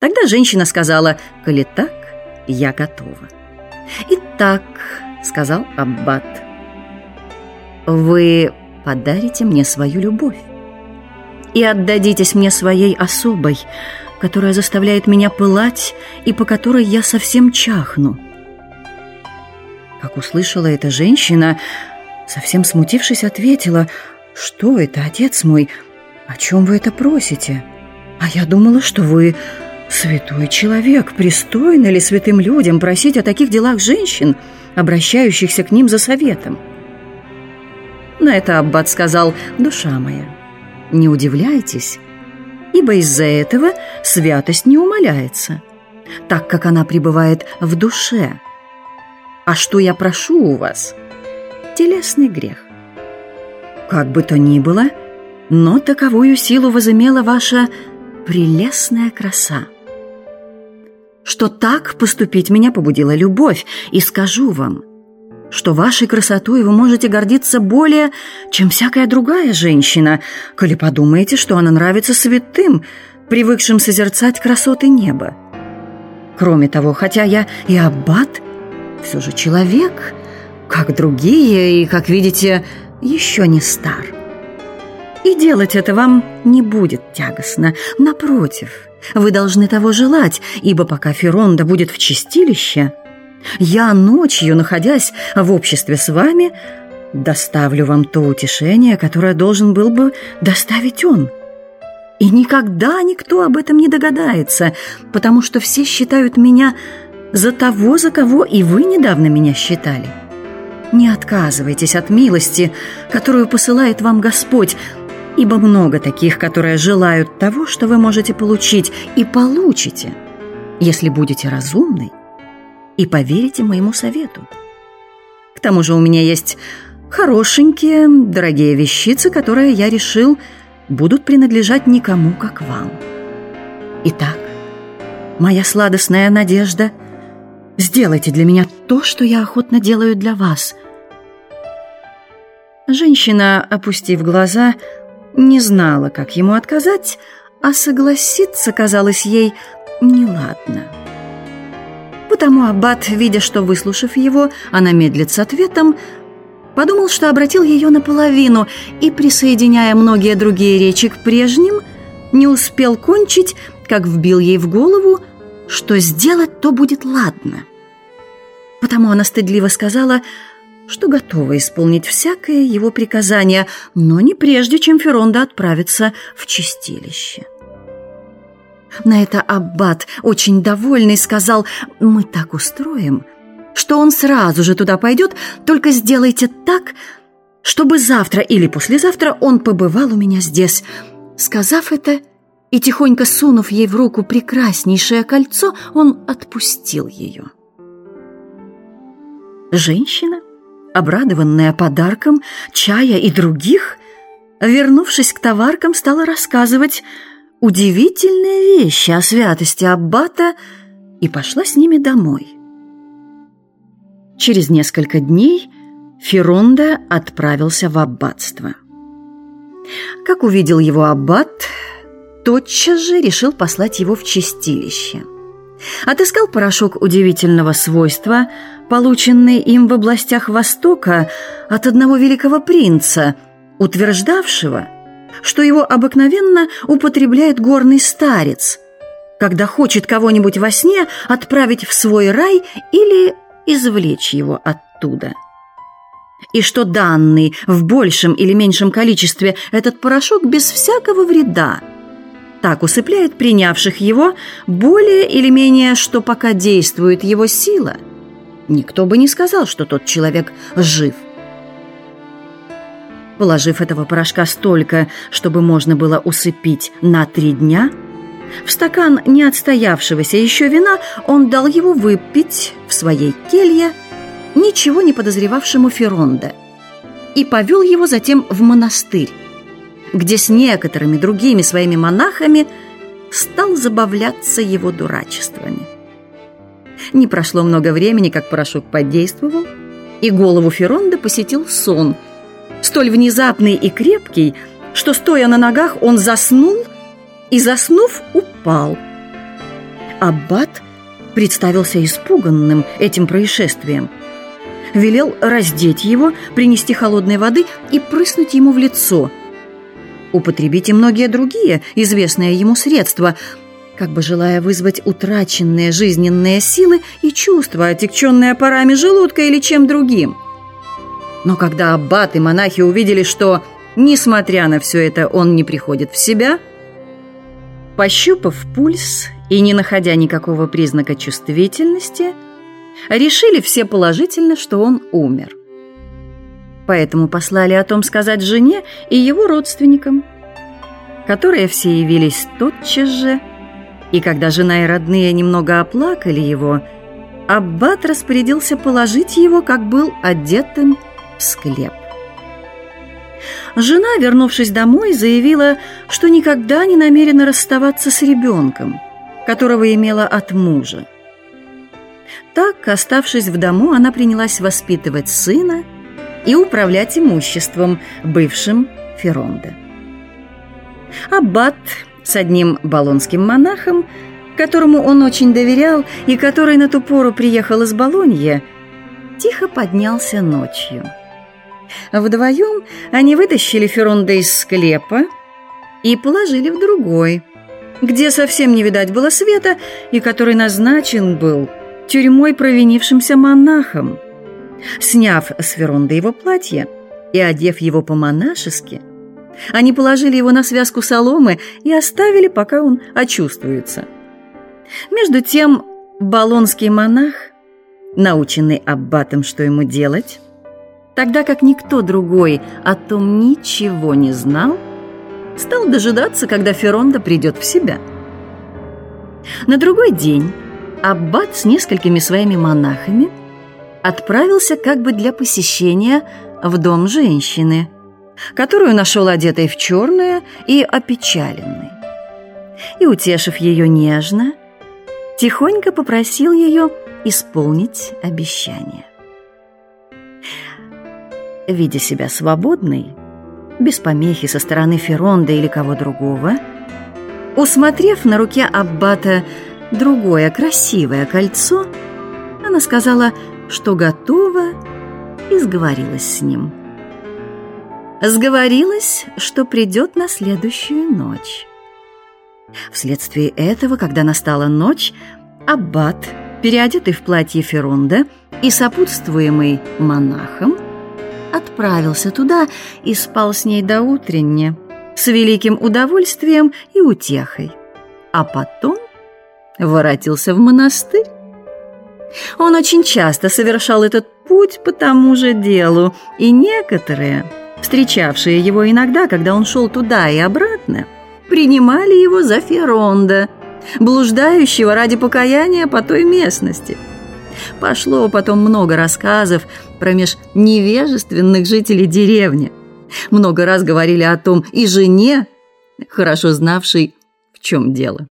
Тогда женщина сказала, «Коли так, я готова». «Итак», — сказал Аббат, — «вы подарите мне свою любовь и отдадитесь мне своей особой, которая заставляет меня пылать и по которой я совсем чахну». Как услышала эта женщина, совсем смутившись, ответила, «Что это, отец мой? О чем вы это просите? А я думала, что вы святой человек. Пристойно ли святым людям просить о таких делах женщин, обращающихся к ним за советом?» На это Аббат сказал, «Душа моя, не удивляйтесь, ибо из-за этого святость не умаляется, так как она пребывает в душе. А что я прошу у вас? Телесный грех. Как бы то ни было, но таковую силу возымела ваша прелестная краса. Что так поступить меня побудила любовь, и скажу вам, что вашей красотой вы можете гордиться более, чем всякая другая женщина, коли подумаете, что она нравится святым, привыкшим созерцать красоты неба. Кроме того, хотя я и аббат, все же человек, как другие, и, как видите, еще не стар. И делать это вам не будет тягостно. Напротив, вы должны того желать, ибо пока Феронда будет в чистилище – я ночью, находясь в обществе с вами, доставлю вам то утешение, которое должен был бы доставить он. И никогда никто об этом не догадается, потому что все считают меня за того, за кого и вы недавно меня считали. Не отказывайтесь от милости, которую посылает вам Господь, ибо много таких, которые желают того, что вы можете получить, и получите, если будете разумны и поверите моему совету. К тому же у меня есть хорошенькие, дорогие вещицы, которые я решил будут принадлежать никому, как вам. Итак, моя сладостная надежда, сделайте для меня то, что я охотно делаю для вас. Женщина, опустив глаза, не знала, как ему отказать, а согласиться казалось ей неладно. Потому Аббат, видя, что, выслушав его, она медлит с ответом, подумал, что обратил ее наполовину и, присоединяя многие другие речи к прежним, не успел кончить, как вбил ей в голову, что сделать то будет ладно. Потому она стыдливо сказала, что готова исполнить всякое его приказание, но не прежде, чем Феронда отправится в чистилище. На это Аббат, очень довольный, сказал, «Мы так устроим, что он сразу же туда пойдет, только сделайте так, чтобы завтра или послезавтра он побывал у меня здесь». Сказав это и тихонько сунув ей в руку прекраснейшее кольцо, он отпустил ее. Женщина, обрадованная подарком, чая и других, вернувшись к товаркам, стала рассказывать – удивительные вещи о святости Аббата и пошла с ними домой. Через несколько дней Феронда отправился в аббатство. Как увидел его аббат, тотчас же решил послать его в чистилище. Отыскал порошок удивительного свойства, полученный им в областях Востока от одного великого принца, утверждавшего – что его обыкновенно употребляет горный старец, когда хочет кого-нибудь во сне отправить в свой рай или извлечь его оттуда. И что данный в большем или меньшем количестве этот порошок без всякого вреда так усыпляет принявших его более или менее, что пока действует его сила, никто бы не сказал, что тот человек жив. Положив этого порошка столько, чтобы можно было усыпить на три дня, в стакан не отстоявшегося еще вина он дал его выпить в своей келье ничего не подозревавшему Феронда и повел его затем в монастырь, где с некоторыми другими своими монахами стал забавляться его дурачествами. Не прошло много времени, как порошок подействовал, и голову Феронда посетил сон – столь внезапный и крепкий, что, стоя на ногах, он заснул и, заснув, упал. Аббат представился испуганным этим происшествием. Велел раздеть его, принести холодной воды и прыснуть ему в лицо. Употребить и многие другие известные ему средства, как бы желая вызвать утраченные жизненные силы и чувства, отягченные парами желудка или чем другим. Но когда аббат и монахи увидели, что, несмотря на все это, он не приходит в себя, пощупав пульс и не находя никакого признака чувствительности, решили все положительно, что он умер. Поэтому послали о том сказать жене и его родственникам, которые все явились тотчас же, и когда жена и родные немного оплакали его, Аббат распорядился положить его, как был одетым, в склеп. Жена, вернувшись домой, заявила, что никогда не намерена расставаться с ребенком – которого имела от мужа. Так, оставшись в дому, она принялась воспитывать сына и управлять имуществом, бывшим Феронде. Аббат с одним болонским монахом, которому он очень доверял и который на ту пору приехал из Болонья, тихо поднялся ночью. Вдвоем они вытащили Феронде из склепа и положили в другой – где совсем не видать было света и который назначен был тюрьмой провинившимся монахом. Сняв с Феронда его платье и одев его по-монашески, они положили его на связку соломы и оставили, пока он очувствуется. Между тем болонский монах, наученный аббатом, что ему делать, тогда как никто другой о том ничего не знал, стал дожидаться, когда Феронда придет в себя. На другой день аббат с несколькими своими монахами отправился как бы для посещения в дом женщины, которую нашел одетой в черное и опечаленной. И, утешив ее нежно, тихонько попросил ее исполнить обещание. Видя себя свободной, без помехи со стороны Феронда или кого другого, усмотрев на руке Аббата другое красивое кольцо, она сказала, что готова, и сговорилась с ним. Сговорилась, что придет на следующую ночь. Вследствие этого, когда настала ночь, Аббат, переодетый в платье Феронда и сопутствуемый монахом, отправился туда и спал с ней до утренне, с великим удовольствием и утехой. А потом воротился в монастырь. Он очень часто совершал этот путь по тому же делу, и некоторые, встречавшие его иногда, когда он шел туда и обратно, принимали его за Феронда, блуждающего ради покаяния по той местности – Пошло потом много рассказов про меж невежественных жителей деревни. Много раз говорили о том и жене, хорошо знавшей, в чем дело.